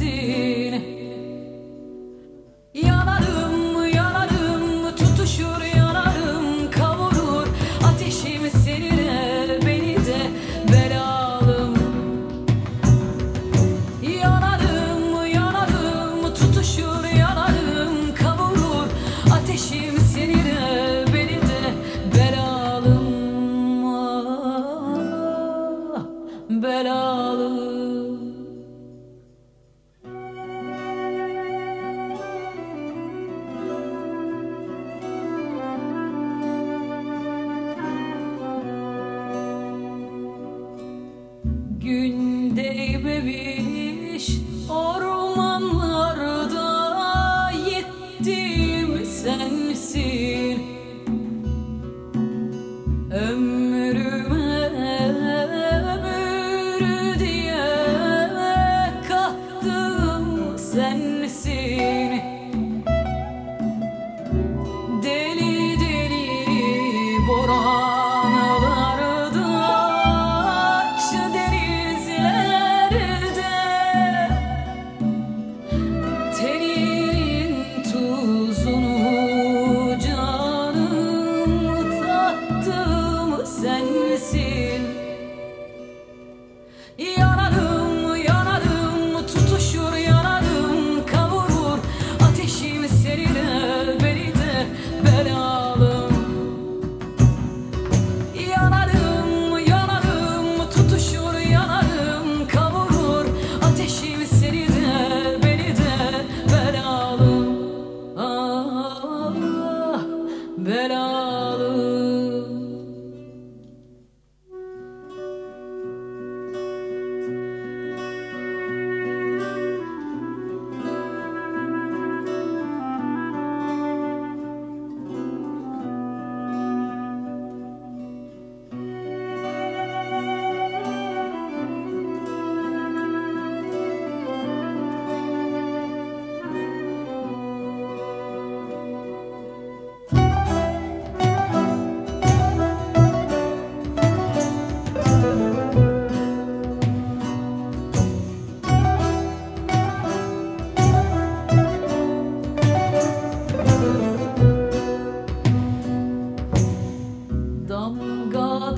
see. Sevmiş ormanlarda yettim sensin. Ömrüme ömrüm all the